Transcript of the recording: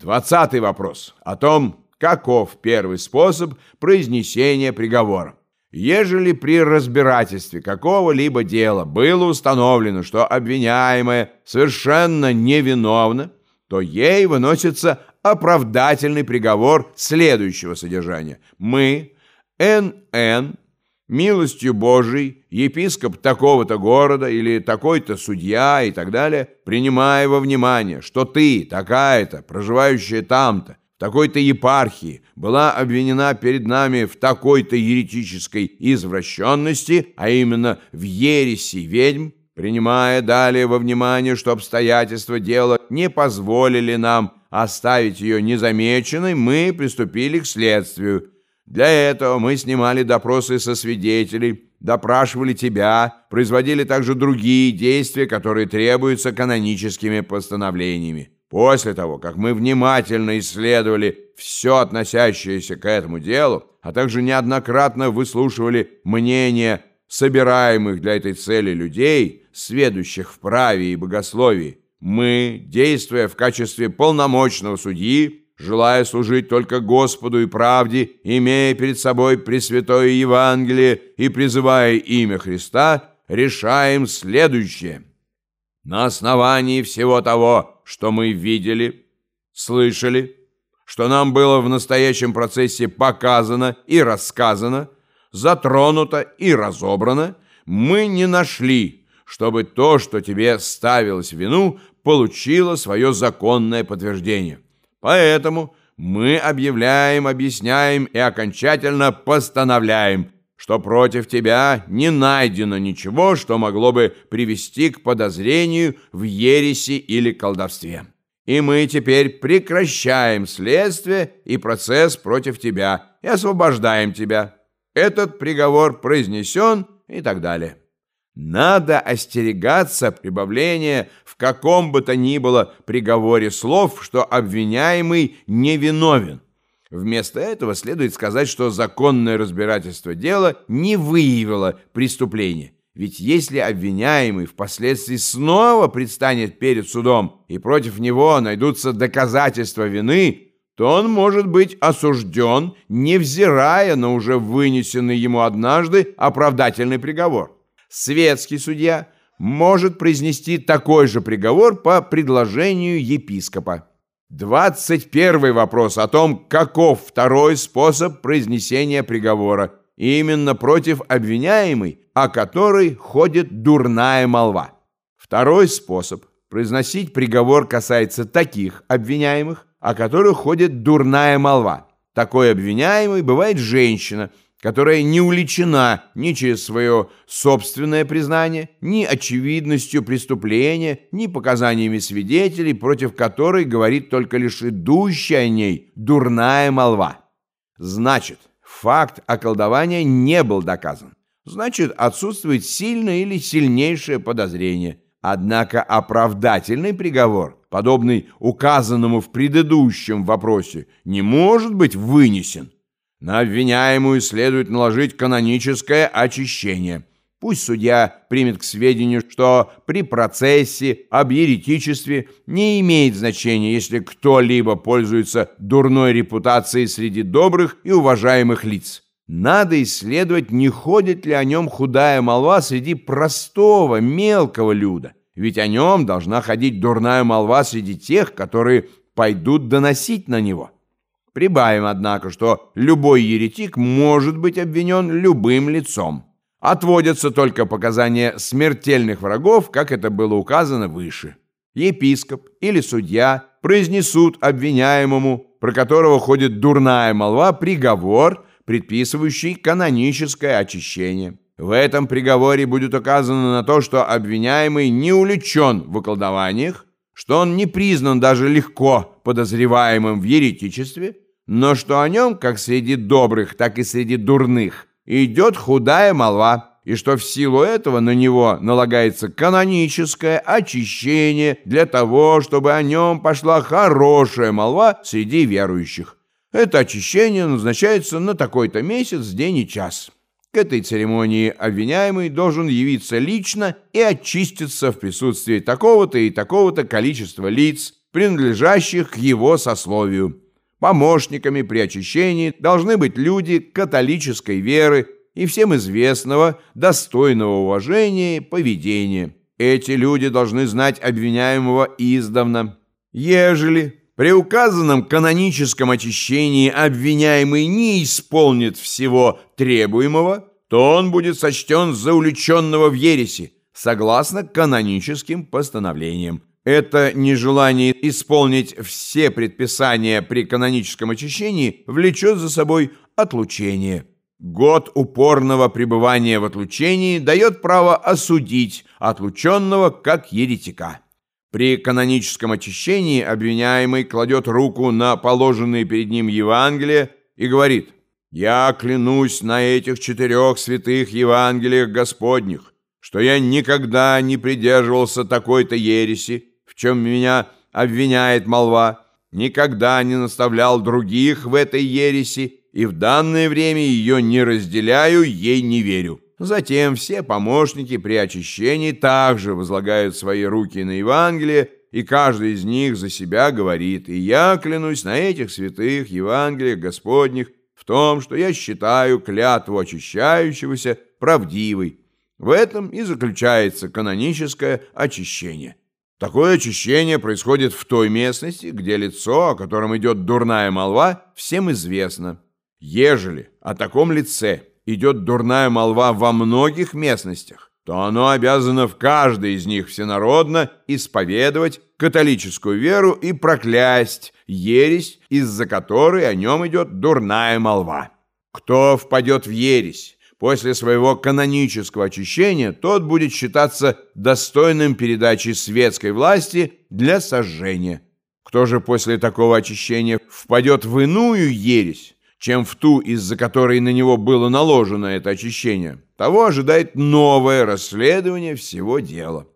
Двадцатый вопрос о том, каков первый способ произнесения приговора. Ежели при разбирательстве какого-либо дела было установлено, что обвиняемая совершенно невиновна, то ей выносится оправдательный приговор следующего содержания. Мы, Н.Н., милостью Божией, епископ такого-то города или такой-то судья и так далее, принимая во внимание, что ты, такая-то, проживающая там-то, в такой-то епархии, была обвинена перед нами в такой-то еретической извращенности, а именно в ереси ведьм, принимая далее во внимание, что обстоятельства дела не позволили нам оставить ее незамеченной, мы приступили к следствию – для этого мы снимали допросы со свидетелей, допрашивали тебя, производили также другие действия, которые требуются каноническими постановлениями. После того, как мы внимательно исследовали все относящееся к этому делу, а также неоднократно выслушивали мнения собираемых для этой цели людей, сведущих в праве и богословии, мы, действуя в качестве полномочного судьи, желая служить только Господу и правде, имея перед собой Пресвятое Евангелие и призывая имя Христа, решаем следующее. На основании всего того, что мы видели, слышали, что нам было в настоящем процессе показано и рассказано, затронуто и разобрано, мы не нашли, чтобы то, что тебе ставилось в вину, получило свое законное подтверждение. Поэтому мы объявляем, объясняем и окончательно постановляем, что против тебя не найдено ничего, что могло бы привести к подозрению в ереси или колдовстве. И мы теперь прекращаем следствие и процесс против тебя и освобождаем тебя. Этот приговор произнесен и так далее. Надо остерегаться прибавления в каком бы то ни было приговоре слов, что обвиняемый невиновен. Вместо этого следует сказать, что законное разбирательство дела не выявило преступления. Ведь если обвиняемый впоследствии снова предстанет перед судом и против него найдутся доказательства вины, то он может быть осужден, невзирая на уже вынесенный ему однажды оправдательный приговор светский судья может произнести такой же приговор по предложению епископа. 21 вопрос о том, каков второй способ произнесения приговора, именно против обвиняемой, о которой ходит дурная молва. Второй способ произносить приговор касается таких обвиняемых, о которых ходит дурная молва. Такой обвиняемый бывает женщина – которая не уличена ни через свое собственное признание, ни очевидностью преступления, ни показаниями свидетелей, против которой говорит только лишь идущая о ней дурная молва. Значит, факт околдования не был доказан. Значит, отсутствует сильное или сильнейшее подозрение. Однако оправдательный приговор, подобный указанному в предыдущем вопросе, не может быть вынесен. На обвиняемую следует наложить каноническое очищение. Пусть судья примет к сведению, что при процессе об еретичестве не имеет значения, если кто-либо пользуется дурной репутацией среди добрых и уважаемых лиц. Надо исследовать, не ходит ли о нем худая молва среди простого, мелкого люда. Ведь о нем должна ходить дурная молва среди тех, которые пойдут доносить на него. Прибавим, однако, что любой еретик может быть обвинен любым лицом. Отводятся только показания смертельных врагов, как это было указано выше. Епископ или судья произнесут обвиняемому, про которого ходит дурная молва, приговор, предписывающий каноническое очищение. В этом приговоре будет указано на то, что обвиняемый не увлечен в околдованиях, что он не признан даже легко подозреваемым в еретичестве, но что о нем, как среди добрых, так и среди дурных, идет худая молва, и что в силу этого на него налагается каноническое очищение для того, чтобы о нем пошла хорошая молва среди верующих. Это очищение назначается на такой-то месяц, день и час. К этой церемонии обвиняемый должен явиться лично и очиститься в присутствии такого-то и такого-то количества лиц, принадлежащих к его сословию. Помощниками при очищении должны быть люди католической веры и всем известного, достойного уважения поведения. Эти люди должны знать обвиняемого издавна. Ежели при указанном каноническом очищении обвиняемый не исполнит всего требуемого, то он будет сочтен за увлеченного в ереси, согласно каноническим постановлениям. Это нежелание исполнить все предписания при каноническом очищении влечет за собой отлучение. Год упорного пребывания в отлучении дает право осудить отлученного как еретика. При каноническом очищении обвиняемый кладет руку на положенные перед ним Евангелие и говорит «Я клянусь на этих четырех святых Евангелиях Господних, что я никогда не придерживался такой-то ереси, в чем меня обвиняет молва, никогда не наставлял других в этой ереси, и в данное время ее не разделяю, ей не верю. Затем все помощники при очищении также возлагают свои руки на Евангелие, и каждый из них за себя говорит, и я клянусь на этих святых Евангелиях Господних в том, что я считаю клятву очищающегося правдивой. В этом и заключается каноническое очищение. Такое очищение происходит в той местности, где лицо, о котором идет дурная молва, всем известно. Ежели о таком лице идет дурная молва во многих местностях, то оно обязано в каждой из них всенародно исповедовать католическую веру и проклясть ересь, из-за которой о нем идет дурная молва. Кто впадет в ересь после своего канонического очищения, тот будет считаться достойным передачи светской власти для сожжения. Кто же после такого очищения впадет в иную ересь, чем в ту, из-за которой на него было наложено это очищение, того ожидает новое расследование всего дела.